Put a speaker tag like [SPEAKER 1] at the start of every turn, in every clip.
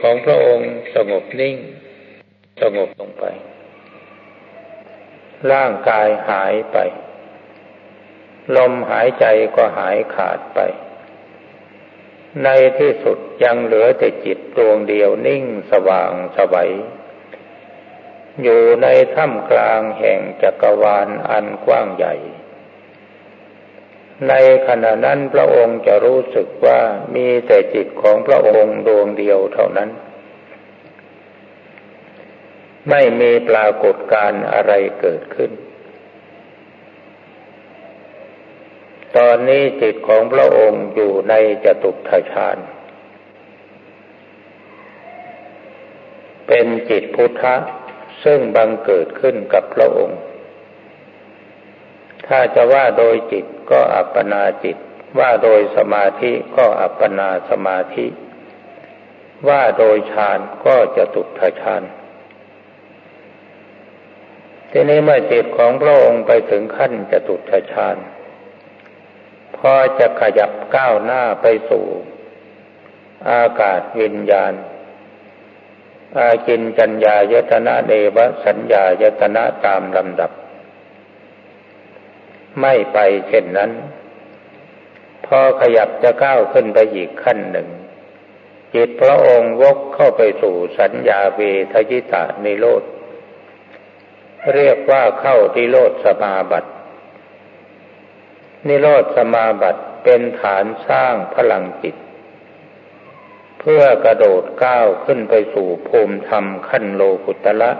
[SPEAKER 1] ของพระองค์สงบนิ่ง สงบลงไป ร่างกายหายไป ลมหายใจก็หายขาดไป ในที่สุดยังเหลือแต่จิตดวงเดียวนิ่งสว่างสวัยอยู่ในถ้ำกลางแห่งจักรวาลอันกว้างใหญ่ ในขณะนั้นพระองค์จะรู้สึกว่ามีแต่จิตของพระองค์ดวงเดียวเท่านั้น ไม่มีปรากฏการอะไรเกิดขึ้น ตอนนี้จิตของพระองค์อยู่ในจตุทชาญเป็นจิตพุทธะซึ่งบังเกิดขึ้นกับพระองค์ ถ้าจะว่าโดยจิตก็อัปปนาจิต ว่าโดยสมาธิก็อัปปนาสมาธิ ว่าโดยฌานก็จะตุทฌานทีนี้เมื่อจิตของพระองค์ไปถึงขั้นจะตุทฌานพอจะขยับก้าวหน้าไปสู่ อากาศวิญญาณ อากินจัญญายตนะเดวสัญญายตนะตามลำดับ ไม่ไปเช่นนั้น พอขยับจะก้าวขึ้นไปอีกขั้นหนึ่ง จิตพระองค์วกเข้าไปสู่สัญญาเวทยิตานิโรธ เรียกว่าเข้าที่โลดสมาบัติ นิโรธสมาบัติเป็นฐานสร้างพลังจิต เพื่อกระโดดก้าวขึ้นไปสู่ภูมิธรรมขั้นโลกุตละ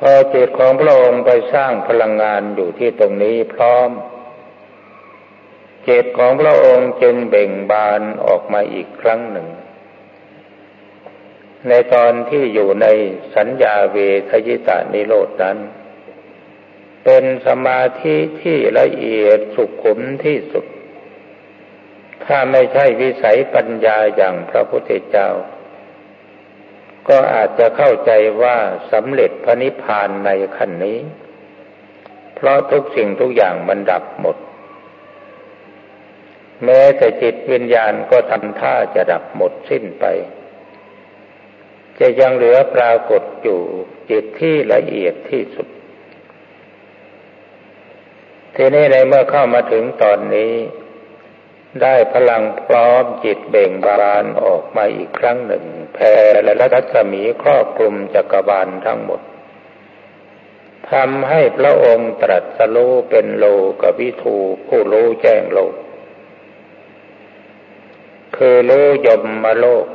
[SPEAKER 1] พอจิตของพระองค์ไปสร้างพลังงานอยู่ที่ตรงนี้พร้อมจิตของพระองค์จึงเบ่งบานออกมาอีกครั้งหนึ่ง ในตอนที่อยู่ในสัญญาเวทยิตานิโรดนั้น เป็นสมาธิที่ละเอียดสุขุมที่สุด ถ้าไม่ใช่วิสัยปัญญาอย่างพระพุทธเจ้า ก็อาจจะเข้าใจว่าสำเร็จพระนิพพานในขั้นนี้ เพราะทุกสิ่งทุกอย่างมันดับหมด แม้แต่จิตวิญญาณก็ทำท่าจะดับหมดสิ้นไป จะยังเหลือปรากฏอยู่จิตที่ละเอียดที่สุด ทีนี้ในเมื่อเข้ามาถึงตอนนี้ ได้พลังพร้อมจิตเบ่งบานออกมาอีกครั้งหนึ่งแผ่และรัศมีครอบคลุมจักรวาลทั้งหมดทำให้พระองค์ตรัสรู้เป็นโลกวิทูผู้รู้แจ้งโลก คือรู้ยมมาโลก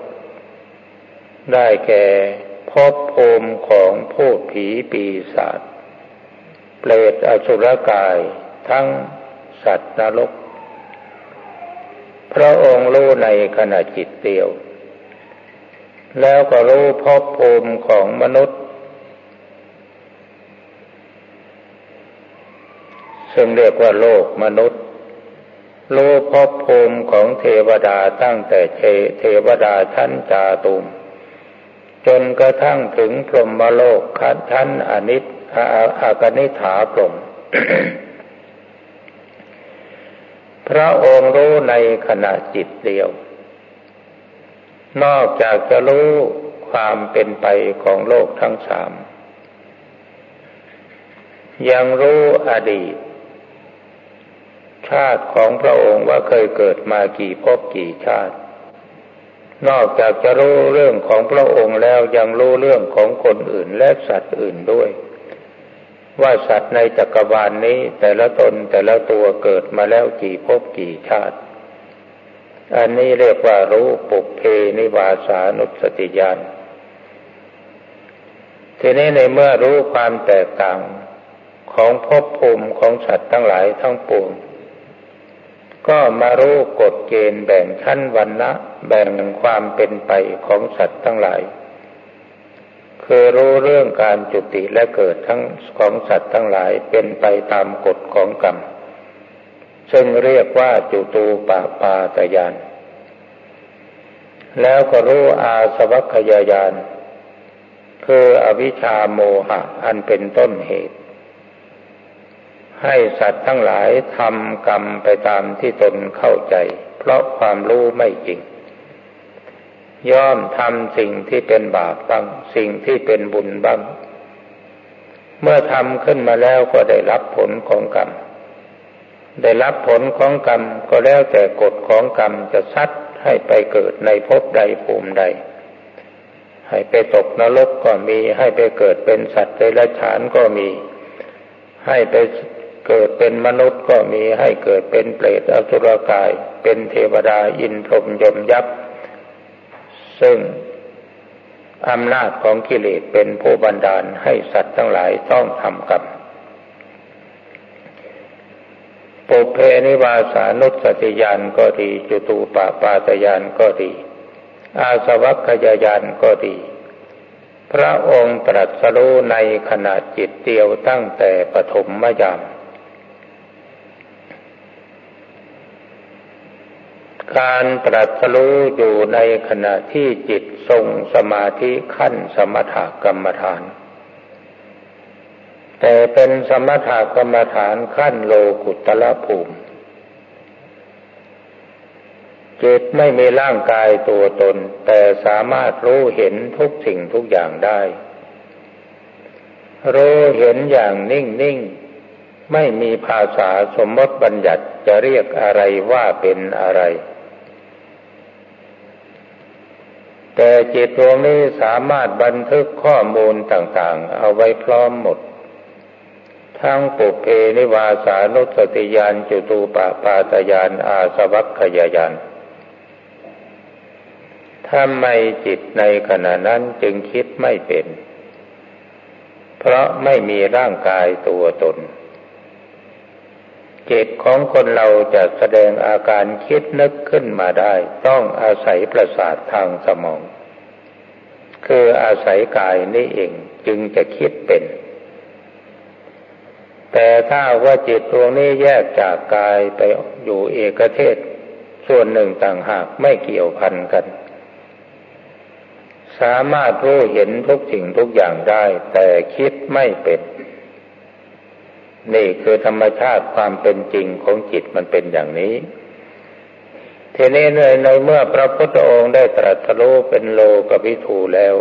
[SPEAKER 1] ได้แก่พบภูมิของผู้ผีปีศาจเปรตอสุรกายทั้งสัตว์นรก พระองค์รู้ในขณะจิตเดียว แล้วก็รู้ภพภูมิของมนุษย์ ซึ่งเรียกว่าโลกมนุษย์ รู้ภพภูมิของเทวดาตั้งแต่เทวดาชั้นจาตุมจนกระทั่งถึงพรหมโลกคันชั้นอนิจอากนิฐาพรหม พระองค์รู้ในขณะจิตเดียว นอกจากจะรู้ความเป็นไปของโลกทั้งสาม ยังรู้อดีต ชาติของพระองค์ว่าเคยเกิดมากี่ภพกี่ชาติ นอกจากจะรู้เรื่องของพระองค์แล้วยังรู้เรื่องของคนอื่นและสัตว์อื่นด้วย ว่าสัตว์ในจักรวาลนนี้แต่ละตนแต่ละตัวเกิดมาแล้วกี่ภพกี่ชาติ อันนี้เรียกว่ารู้ปุเพนิวาสานุสติญาณทีนี้ในเมื่อรู้ความแตกต่างของภพภูมิของสัตว์ทั้งหลายทั้งปวงก็มารู้กฎเกณฑ์แบ่งชั้นวันนะแบ่งความเป็นไปของสัตว์ทั้งหลาย คือรู้เรื่องการจุติและเกิดทั้งของสัตว์ทั้งหลายเป็นไปตามกฎของกรรม ซึ่งเรียกว่าจุตูปาปาตยาน แล้วก็รู้อาสวัคยายาน คืออวิชชาโมหะอันเป็นต้นเหตุ ให้สัตว์ทั้งหลายทำกรรมไปตามที่ตนเข้าใจ เพราะความรู้ไม่จริง ย่อมทำสิ่งที่เป็นบาปบ้าง สิ่งที่เป็นบุญบ้าง เมื่อทำขึ้นมาแล้วก็ได้รับผลของกรรม ได้รับผลของกรรมก็แล้วแต่กฎของกรรมจะซัดให้ไปเกิดในภพใดภูมิใด ให้ไปตกนรกก็มี ให้ไปเกิดเป็นสัตว์เดรัจฉานก็มี ให้ไปเกิดเป็นมนุษย์ก็มี ให้เกิดเป็นเปรตอสุรกาย เป็นเทวดาอินทรมยมยักษ์ ซึ่งอำนาจของกิเลสเป็นผู้บันดาลให้สัตว์ทั้งหลายต้องทำกรรมปุเพนิวาสานุสติยานก็ดีจุตูปปาตยานก็ดี อาสวัคยายานก็ดี พระองค์ตรัสรู้ในขณะจิตเดียวตั้งแต่ปฐมมยาม การตรัสรู้อยู่ในขณะที่จิตทรงสมาธิขั้นสมถกรรมฐาน แต่เป็นสมถกรรมฐานขั้นโลกุตละภูมิ จิตไม่มีร่างกายตัวตน แต่สามารถรู้เห็นทุกสิ่งทุกอย่างได้ รู้เห็นอย่างนิ่งๆไม่มีภาษาสมมติบัญญัติจะเรียกอะไรว่าเป็นอะไร แต่จิตดวงนี้สามารถบันทึกข้อมูลต่างๆ เอาไว้พร้อมหมด ทั้งปุเพนิวาสานุสติยานจุตูปปาตยานอาสวัคขยายานทำไมจิตในขณะนั้นจึงคิดไม่เป็น เพราะไม่มีร่างกายตัวตน จิตของคนเราจะแสดงอาการคิดนึกขึ้นมาได้ ต้องอาศัยประสาททางสมอง คืออาศัยกายนี่เองจึงจะคิดเป็น แต่ถ้าว่าจิตดวงนี้แยกจากกายไปอยู่เอกเทศ ส่วนหนึ่งต่างหากไม่เกี่ยวพันกัน สามารถรู้เห็นทุกสิ่งทุกอย่างได้ แต่คิดไม่เป็น นี่คือธรรมชาติความเป็นจริงของจิตมันเป็นอย่างนี้ ทีนี้ในในเมื่อพระพุทธองค์ได้ตรัสรู้เป็นโลกวิถูแล้ว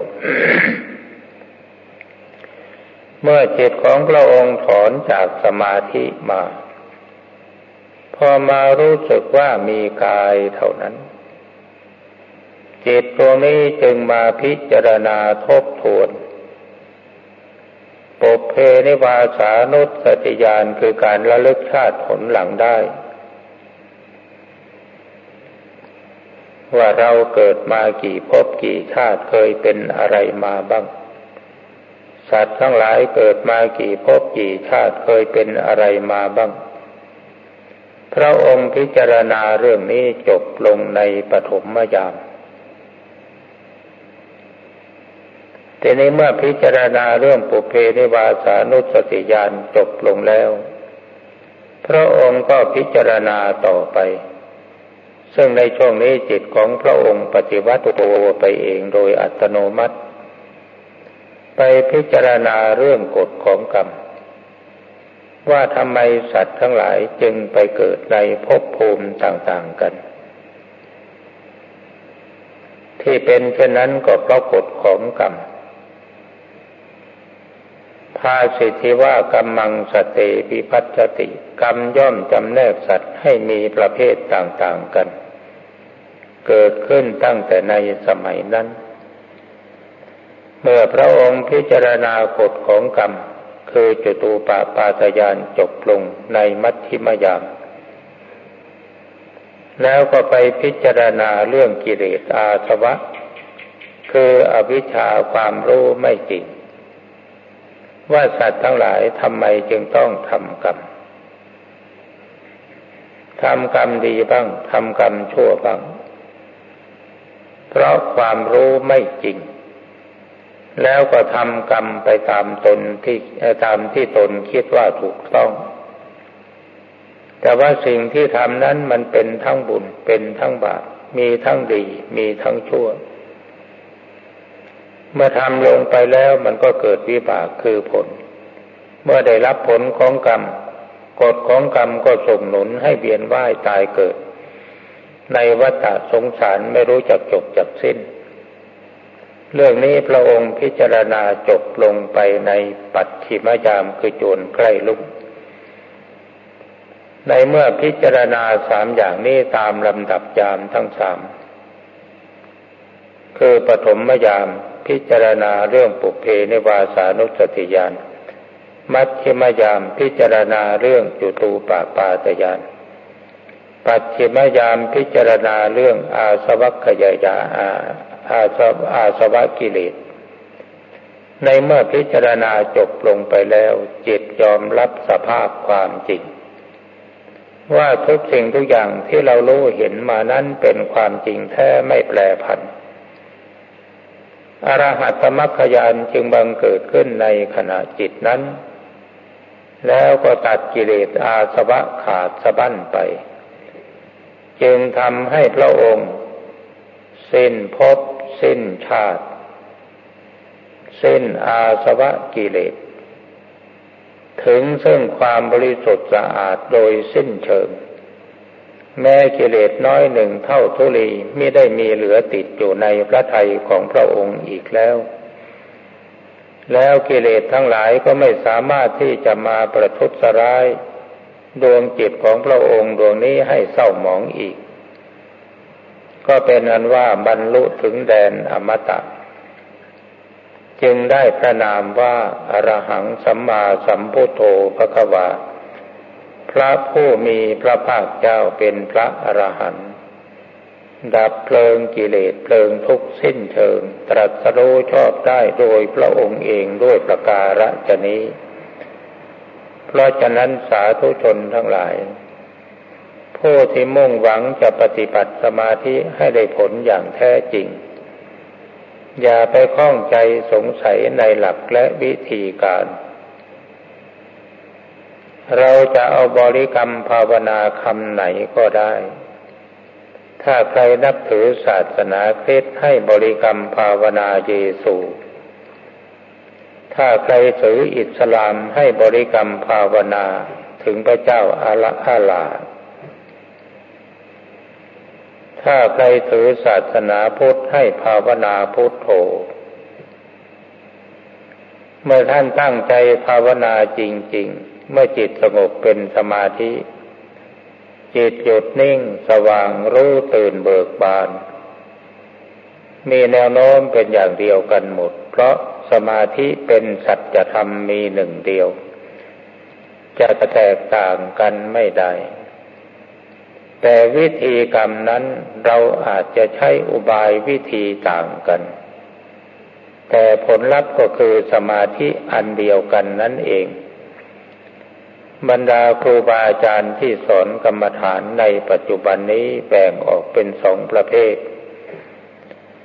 [SPEAKER 1] เมื่อจิตของพระองค์ถอนจากสมาธิมา พอมารู้สึกว่ามีกายเท่านั้น จิตตัวนี้จึงมาพิจารณาทบทวน เพนิวาสานุสติญาณคือการระลึกชาติผลหลังได้ ว่าเราเกิดมากี่ภพกี่ชาติเคยเป็นอะไรมาบ้าง สัตว์ทั้งหลายเกิดมากี่ภพกี่ชาติเคยเป็นอะไรมาบ้าง พระองค์พิจารณาเรื่องนี้จบลงในปฐมยาม ทีนี้เมื่อพิจารณาเรื่องปุเพนิวาสานุสติญาณจบลงแล้ว พระองค์ก็พิจารณาต่อไป ซึ่งในช่วงนี้จิตของพระองค์ปฏิวัติโตไปเองโดยอัตโนมัติ ไปพิจารณาเรื่องกฎของกรรม ว่าทำไมสัตว์ทั้งหลายจึงไปเกิดในภพภูมิต่างๆกันที่เป็นเช่นนั้นก็เพราะกฎของกรรม ภาสิทธิว่ากรรมังสเตปิพัชติ กรรมย่อมจำแนกสัตว์ให้มีประเภทต่างๆกัน เกิดขึ้นตั้งแต่ในสมัยนั้น เมื่อพระองค์พิจารณากฎของกรรม คือจตูปาปาตยานจบลงในมัชฌิมยาม แล้วก็ไปพิจารณาเรื่องกิเลสอาสวะ คืออวิชชาความรู้ไม่จริง ว่าสัตว์ทั้งหลายทำไมจึงต้องทำกรรมทำกรรมดีบ้างทำกรรมชั่วบ้าง เพราะความรู้ไม่จริง แล้วก็ทำกรรมไปตามตนที่ตามที่ตนคิดว่าถูกต้อง แต่ว่าสิ่งที่ทำนั้นมันเป็นทั้งบุญเป็นทั้งบาปมีทั้งดีมีทั้งชั่ว เมื่อทำลงไปแล้วมันก็เกิดวิบากคือผล เมื่อได้รับผลของกรรมกฎของกรรมก็ส่งหนุนให้เวียนว่ายตายเกิด ในวัฏสงสารไม่รู้จักจบจักสิ้น เรื่องนี้พระองค์พิจารณาจบลงไปในปัจฉิมยามคือโจรใกล้ลุก ในเมื่อพิจารณาสามอย่างนี้ตามลำดับยามทั้งสามคือปฐมยาม พิจารณาเรื่องปุเพในวาสานุสติยานมัชฌิมยามพิจารณาเรื่องจุตูปาปาตยานปัจฉิมยามพิจารณาเรื่องอาสวัคยายาอาอาสวอาสวะกิเลส ในเมื่อพิจารณาจบลงไปแล้ว จิตยอมรับสภาพความจริง ว่าทุกสิ่งทุกอย่างที่เรารู้เห็นมานั้นเป็นความจริงแท้ไม่แปรผัน อรหัตมรรคยานจึงบังเกิดขึ้นในขณะจิตนั้น แล้วก็ตัดกิเลสอาสวะขาดสะบั้นไป จึงทำให้พระองค์ สิ้นภพสิ้นชาติ สิ้นอาสวะกิเลส ถึงซึ่งความบริสุทธิ์สะอาดโดยสิ้นเชิง แม้กิเลสน้อยหนึ่งเท่าทุลีไม่ได้มีเหลือติดอยู่ในพระทัยของพระองค์อีกแล้ว แล้วกิเลสทั้งหลายก็ไม่สามารถที่จะมาประทุษร้าย ดวงจิตของพระองค์ดวงนี้ให้เศร้าหมองอีก ก็เป็นอันว่าบรรลุถึงแดนอมตะ จึงได้พระนามว่าอรหังสัมมาสัมพุทโธพระควา พระผู้มีพระภาคเจ้าเป็นพระอรหันต์ดับเพลิงกิเลสเพลิงทุกสิ้นเชิง ตรัสรู้ชอบได้โดยพระองค์เองด้วยประการฉนี้ เพราะฉะนั้นสาธุชนทั้งหลาย ผู้ที่มุ่งหวังจะปฏิบัติสมาธิให้ได้ผลอย่างแท้จริง อย่าไปข้องใจสงสัยในหลักและวิธีการ เราจะเอาบริกรรมภาวนาคำไหนก็ได้ ถ้าใครนับถือศาสนาคริสต์ให้บริกรรมภาวนาเยซู ถ้าใครถืออิสลามให้บริกรรมภาวนาถึงพระเจ้าอาลาอาลา ถ้าใครถือศาสนาพุทธให้ภาวนาพุทโธ เมื่อท่านตั้งใจภาวนาจริง ๆ เมื่อจิตสงบเป็นสมาธิ จิตหยุดนิ่งสว่างรู้ตื่นเบิกบาน มีแนวโน้มเป็นอย่างเดียวกันหมด เพราะสมาธิเป็นสัจธรรมมีหนึ่งเดียว จะแตกต่างกันไม่ได้ แต่วิธีกรรมนั้นเราอาจจะใช้อุบายวิธีต่างกัน แต่ผลลัพธ์ก็คือสมาธิอันเดียวกันนั่นเอง บรรดาครูบาอาจารย์ที่สอนกรรมฐานในปัจจุบันนี้แบ่งออกเป็นสองประเภท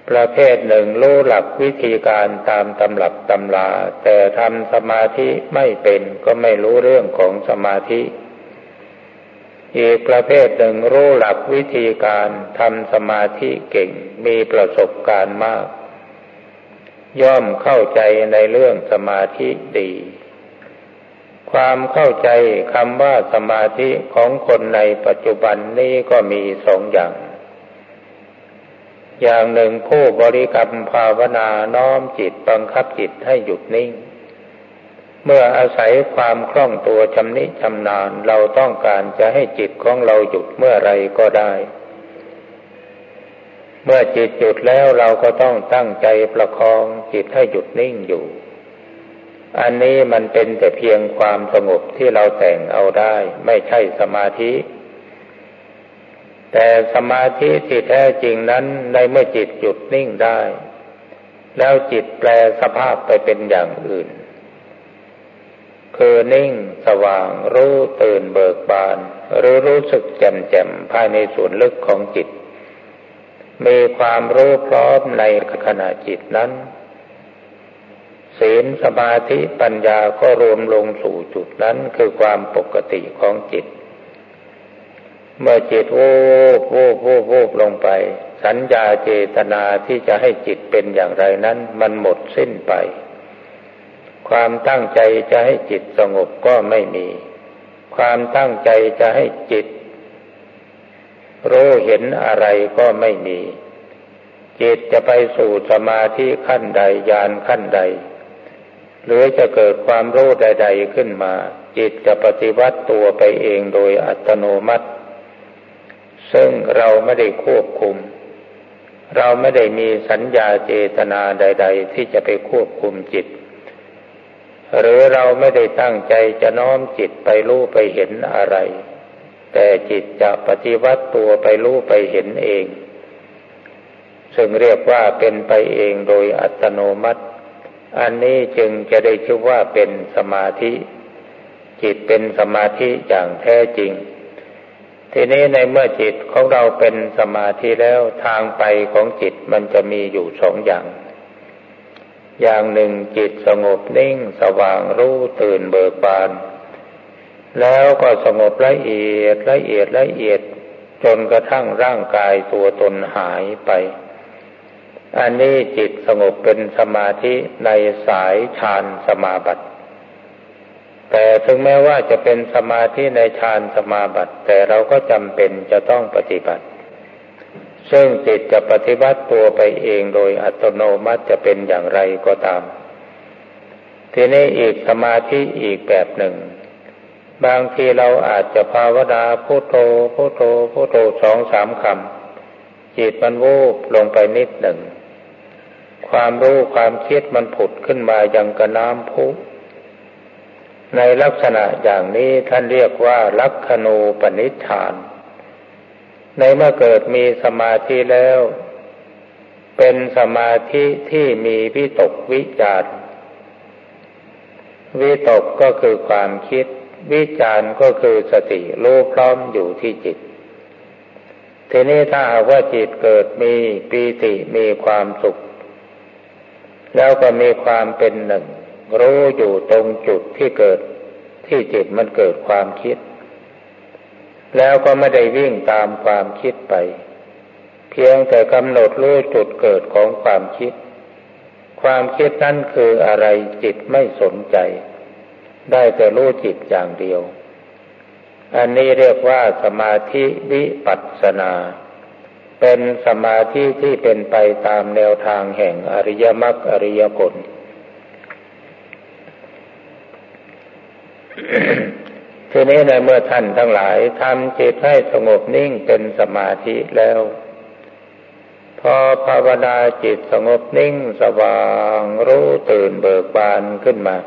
[SPEAKER 1] ประเภทหนึ่งรู้หลักวิธีการตามตำรับตำลาแต่ทำสมาธิไม่เป็นก็ไม่รู้เรื่องของสมาธิอีกประเภทหนึ่งรู้หลักวิธีการทำสมาธิเก่งมีประสบการณ์มาก ย่อมเข้าใจในเรื่องสมาธิดี ความเข้าใจคำว่าสมาธิของคนในปัจจุบันนี้ก็มีสองอย่าง อย่างหนึ่งผู้บริกรรมภาวนาน้อมจิตบังคับจิตให้หยุดนิ่ง เมื่ออาศัยความคล่องตัวชำนิชำนาญเราต้องการจะให้จิตของเราหยุดเมื่อไรก็ได้ เมื่อจิตหยุดแล้วเราก็ต้องตั้งใจประคองจิตให้หยุดนิ่งอยู่ อันนี้มันเป็นแต่เพียงความสงบที่เราแต่งเอาได้ ไม่ใช่สมาธิ แต่สมาธิที่แท้จริงนั้นในเมื่อจิตหยุดนิ่งได้ แล้วจิตแปลสภาพไปเป็นอย่างอื่น คือนิ่งสว่างรู้ตื่นเบิกบาน หรือรู้สึกแจ่มแจ่มภายในส่วนลึกของจิต มีความรู้พร้อมในขณะจิตนั้นศีลสมาธิปัญญาก็รวมลงสู่จุดนั้นคือความปกติของจิต เมื่อจิตโว้โว้โว้โว้ลงไป สัญญาเจตนาที่จะให้จิตเป็นอย่างไรนั้น มันหมดสิ้นไป ความตั้งใจจะให้จิตสงบก็ไม่มี ความตั้งใจจะให้จิต รู้เห็นอะไรก็ไม่มี จิตจะไปสู่สมาธิขั้นใดญาณขั้นใด หรือจะเกิดความรู้ใด ๆขึ้นมา จิตจะปฏิวัติตัวไปเองโดยอัตโนมัติ ซึ่งเราไม่ได้ควบคุม เราไม่ได้มีสัญญาเจตนาใด ๆ ที่จะไปควบคุมจิต หรือเราไม่ได้ตั้งใจจะน้อมจิตไปรู้ไปเห็นอะไร แต่จิตจะปฏิวัติตัวไปรู้ไปเห็นเอง ซึ่งเรียกว่าเป็นไปเองโดยอัตโนมัติ อันนี้จึงจะได้ชื่อว่าเป็นสมาธิ จิตเป็นสมาธิอย่างแท้จริง ทีนี้ในเมื่อจิตของเราเป็นสมาธิแล้วทางไปของจิตมันจะมีอยู่สองอย่าง อย่างหนึ่งจิตสงบนิ่งสว่างรู้ตื่นเบิกบาน แล้วก็สงบละเอียดละเอียดละเอียดจนกระทั่งร่างกายตัวตนหายไป อันนี้จิตสงบเป็นสมาธิในสายฌานสมาบัติ แต่ถึงแม้ว่าจะเป็นสมาธิในฌานสมาบัติ แต่เราก็จำเป็นจะต้องปฏิบัติ ซึ่งจิตจะปฏิบัติตัวไปเองโดยอัตโนมัติจะเป็นอย่างไรก็ตาม ทีนี้อีกสมาธิอีกแบบหนึ่ง บางทีเราอาจจะภาวนาพุโทโธพุโทโธพุโทโธสองสามคำจิตมันวูบลงไปนิดหนึ่ง ความรู้ความคิดมันผุดขึ้นมาอย่างกระน้ำพุในลักษณะอย่างนี้ท่านเรียกว่าลักขณูปนิชาน ในเมื่อเกิดมีสมาธิแล้ว เป็นสมาธิที่มีวิตกวิจารวิตกก็คือความคิด วิจารก็คือสติรู้พร้อมอยู่ที่จิต ทีนี้ถ้าหากว่าจิตเกิดมีปีติมีความสุข แล้วก็มีความเป็นหนึ่ง รู้อยู่ตรงจุดที่เกิดที่จิตมันเกิดความคิด แล้วก็ไม่ได้วิ่งตามความคิดไป เพียงแต่กำหนดรู้จุดเกิดของความคิด ความคิดนั้นคืออะไรจิตไม่สนใจ ได้แต่รู้จิตอย่างเดียว อันนี้เรียกว่าสมาธิวิปัสสนา เป็นสมาธิที่เป็นไปตามแนวทางแห่งอริยมรรคอริยผลทีนี้ในเมื่อท่านทั้งหลายทำจิตให้สงบนิ่งเป็นสมาธิแล้ว พอภาวนาจิตสงบนิ่งสว่างรู้ตื่นเบิกบานขึ้นมา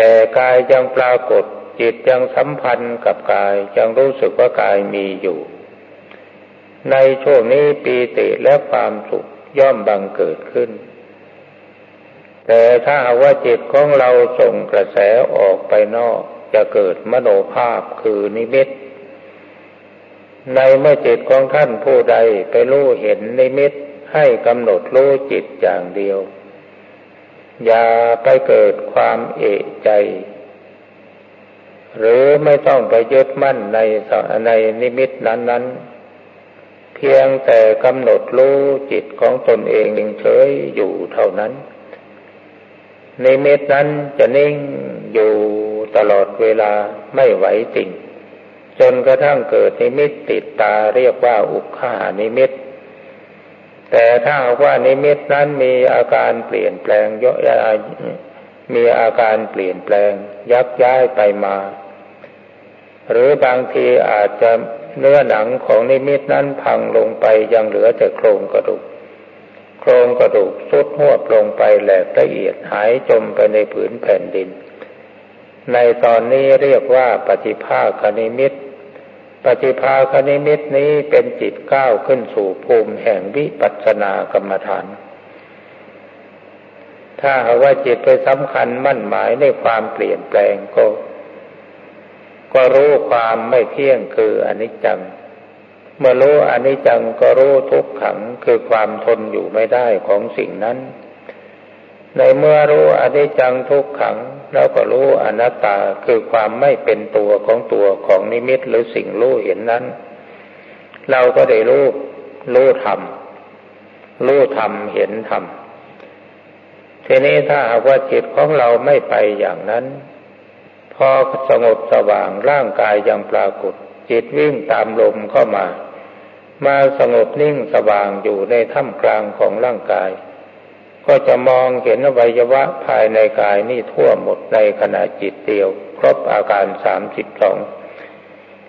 [SPEAKER 1] แต่กายยังปรากฏ จิตยังสัมพันธ์กับกายยังรู้สึกว่ากายมีอยู่ ในช่วงนี้ปีติและความสุขย่อมบังเกิดขึ้น แต่ถ้าว่าจิตของเราส่งกระแสออกไปนอก จะเกิดมโนภาพคือนิมิต ในเมื่อจิตของท่านผู้ใดไปรู้เห็นนิมิตให้กำหนดรู้จิตอย่างเดียว อย่าไปเกิดความเอะใจ หรือไม่ต้องไปยึดมั่นในในนิมิตนั้นๆเพียงแต่กำหนดรู้จิตของตนเองเฉยอยู่เท่านั้นในเม็ดนั้นจะนิ่งอยู่ตลอดเวลาไม่ไหวติง จนกระทั่งเกิดนิมิตติดตาเรียกว่าอุคคหนิมิต แต่ถ้าว่านิมิตนั้นมีอาการเปลี่ยนแปลงเยอะมีอาการเปลี่ยนแปลง ยักย้ายไปมา หรือบางทีอาจจะเนื้อหนังของนิมิตนั้นพังลงไปยังเหลือแต่โครงกระดูก โครงกระดูกทรุดฮวบลงไปแหลกละเอียดหายจมไปในผืนแผ่นดิน ในตอนนี้เรียกว่าปฏิภาคนิมิต ปฏิภาคนิมิตนี้เป็นจิตก้าวขึ้นสู่ภูมิแห่งวิปัสสนากรรมฐาน ถ้าหากว่าจิตไปสำคัญมั่นหมายในความเปลี่ยนแปลงก็ ก็รู้ความไม่เที่ยงคืออนิจจัง เมื่อรู้อนิจจังก็รู้ทุกขังคือความทนอยู่ไม่ได้ของสิ่งนั้น ในเมื่อรู้อนิจจังทุกขัง แล้วก็รู้อนัตตาคือความไม่เป็นตัวของตัวของนิมิตหรือสิ่งรู้เห็นนั้น เราก็ได้รู้รู้ธรรมรู้ธรรมเห็นธรรมทีนี้ถ้าหากว่าจิตของเราไม่ไปอย่างนั้น พอสงบสว่างร่างกายยังปรากฏ จิตวิ่งตามลมเข้ามา มาสงบนิ่งสว่างอยู่ในท่ามกลางของร่างกาย ก็จะมองเห็นอวัยวะภายในกายนี่ทั่วหมดในขณะจิตเดียว ครบอาการสามสิบสอง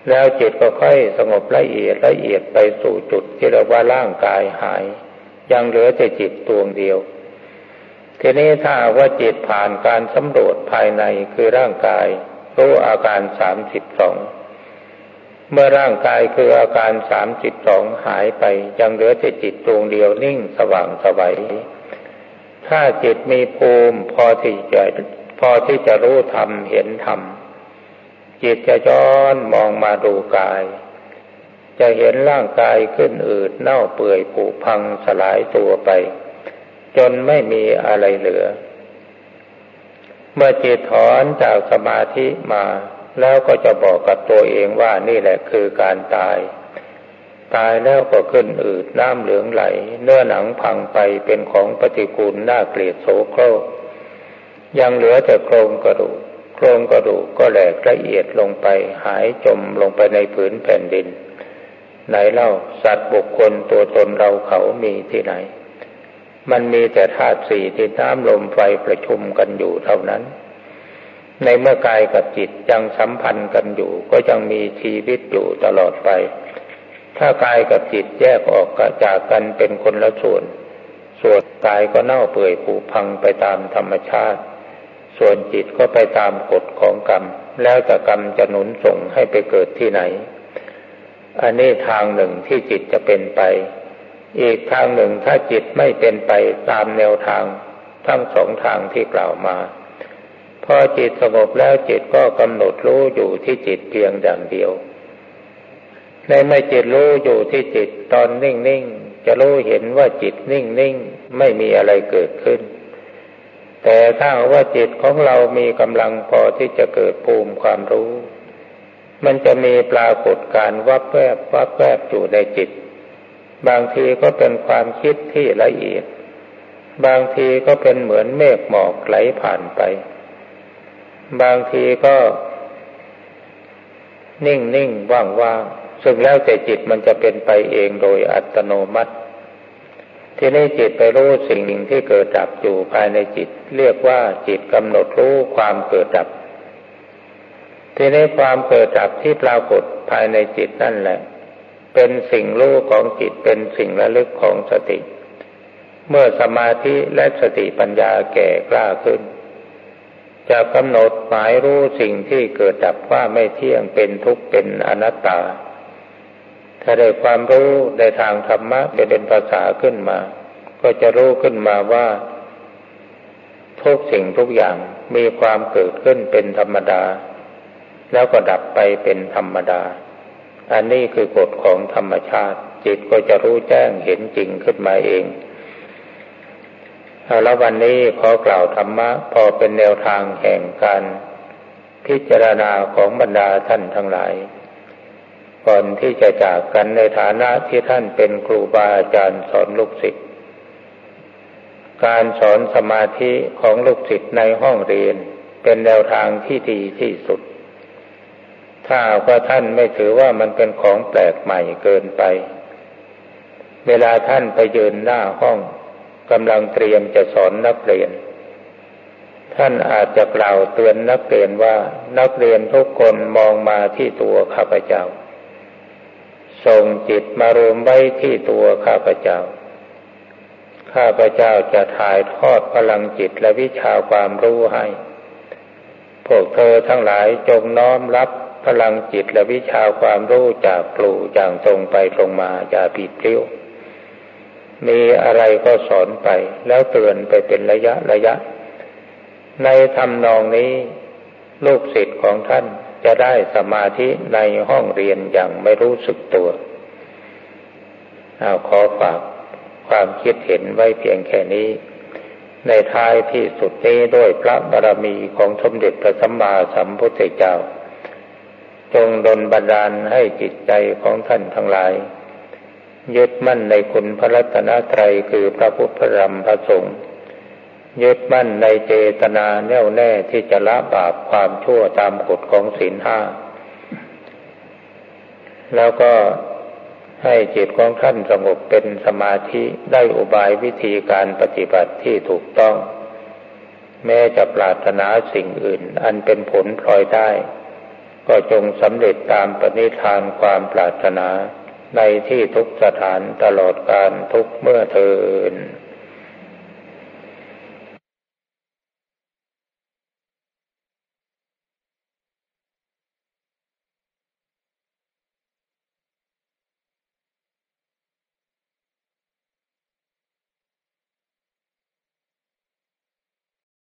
[SPEAKER 1] แล้วจิตก็ค่อยสงบละเอียดละเอียดไปสู่จุดที่เราว่าร่างกายหาย ยังเหลือแต่จิตดวงเดียว ทีนี้ถ้าว่าจิตผ่านการสำรวจภายในคือร่างกายรู้อาการสามสิบสองเมื่อร่างกายคืออาการสามสิบสองหายไป ยังเหลือแต่จิตดวงเดียวนิ่งสว่างสวัย ถ้าจิตมีภูมิพอที่จะพอที่จะรู้ธรรมเห็นธรรมจิตจะย้อนมองมาดูกาย จะเห็นร่างกายขึ้นอืดเน่าเปื่อยผุพังสลายตัวไป จนไม่มีอะไรเหลือ เมื่อจิตถอนจากสมาธิมา แล้วก็จะบอกกับตัวเองว่านี่แหละคือการตาย ตายแล้วก็ขึ้นอืดน้ำเหลืองไหล เนื้อหนังพังไปเป็นของปฏิกูลน่าเกลียดโสโครกยังเหลือแต่โครงกระดูกโครงกระดูกก็แหลกละเอียดลงไปหายจมลงไปในผืนแผ่นดิน ไหนเล่าสัตว์บุคคลตัวตนเราเขามีที่ไหน มันมีแต่ธาตุสี่ที่น้ำลมไฟประชุมกันอยู่เท่านั้น ในเมื่อกายกับจิตยังสัมพันธ์กันอยู่ ก็ยังมีชีวิตอยู่ตลอดไป ถ้ากายกับจิตแยกออกจากกันเป็นคนละส่วน ส่วนกายก็เน่าเปื่อยผุพังไปตามธรรมชาติ ส่วนจิตก็ไปตามกฎของกรรม แล้วแต่กรรมจะหนุนส่งให้ไปเกิดที่ไหน อันนี้ทางหนึ่งที่จิตจะเป็นไป อีกทางหนึ่งถ้าจิตไม่เป็นไปตามแนวทางทั้งสองทางที่กล่าวมาพอจิตสงบแล้วจิตก็กำหนดรู้อยู่ที่จิตเพียงอย่างเดียว ในเมื่อจิตรู้อยู่ที่จิตตอนนิ่งๆจะรู้เห็นว่าจิตนิ่งๆไม่มีอะไรเกิดขึ้น แต่ถ้าว่าจิตของเรามีกำลังพอที่จะเกิดภูมิความรู้ มันจะมีปรากฏการวับแวบวับแวบอยู่ในจิต บางทีก็เป็นความคิดที่ละเอียด บางทีก็เป็นเหมือนเมฆหมอกไหลผ่านไป บางทีก็นิ่งนิ่งว่างว่าง ซึ่งแล้วแต่จิตมันจะเป็นไปเองโดยอัตโนมัติ ที่นี้จิตไปรู้สิ่งหนึ่งที่เกิดดับอยู่ภายในจิต เรียกว่าจิตกำหนดรู้ความเกิดดับ ที่นี้ความเกิดดับที่ปรากฏภายในจิตนั่นแหละ เป็นสิ่งรู้ของจิตเป็นสิ่งระลึกของสติ เมื่อสมาธิและสติปัญญาแก่กล้าขึ้นจะกำหนดหมายรู้สิ่งที่เกิดดับว่าไม่เที่ยงเป็นทุกข์เป็นอนัตตา ถ้าได้ความรู้ในทางธรรมะเป็นภาษาขึ้นมา ก็จะรู้ขึ้นมาว่า ทุกสิ่งทุกอย่างมีความเกิดขึ้นเป็นธรรมดา แล้วก็ดับไปเป็นธรรมดา อันนี้คือกฎของธรรมชาติ จิตก็จะรู้แจ้งเห็นจริงขึ้นมาเองแล้ววันนี้ขอกล่าวธรรมะพอเป็นแนวทางแห่งการพิจารณาของบรรดาท่านทั้งหลาย ก่อนที่จะจากกันในฐานะที่ท่านเป็นครูบาอาจารย์สอนลูกศิษย์ การสอนสมาธิของลูกศิษย์ในห้องเรียนเป็นแนวทางที่ดีที่สุด ถ้าว่าท่านไม่ถือว่ามันเป็นของแปลกใหม่เกินไป เวลาท่านไปยืนหน้าห้องกำลังเตรียมจะสอนนักเรียน ท่านอาจจะกล่าวเตือนนักเรียนว่านักเรียนทุกคนมองมาที่ตัวข้าพเจ้า ส่งจิตมารวมไว้ที่ตัวข้าพเจ้า ข้าพเจ้าจะถ่ายทอดพลังจิตและวิชาความรู้ให้ พวกเธอทั้งหลายจงน้อมรับพลังจิตและวิชาความรู้จากครูอย่างตรงไปตรงมาอย่าผิดเลี้ยวมีอะไรก็สอนไปแล้วเตือนไปเป็นระยะระยะ ในทำนองนี้ ลูกศิษย์ของท่าน จะได้สมาธิในห้องเรียนอย่างไม่รู้สึกตัวเอาขอฝากความคิดเห็นไว้เพียงแค่นี้ ในท้ายที่สุดนี้ด้วยพระบารมีของสมเด็จพระสัมมาสัมพุทธเจ้า จงดลบันดาลให้จิตใจของท่านทั้งหลาย ยึดมั่นในคุณพระรัตนตรัยคือพระพุทธพระธรรมพระสงฆ์ ยึดมั่นในเจตนาแน่วแน่ที่จะละบาปความชั่วตามกฎของศีลห้า แล้วก็ให้จิตของท่านสงบเป็นสมาธิได้อุบายวิธีการปฏิบัติที่ถูกต้อง แม้จะปรารถนาสิ่งอื่น อันเป็นผลพลอยได้ ก็จงสำเร็จตามปณิธานความปรารถนาในที่ทุกสถานตลอดการทุกเมื่อเทิน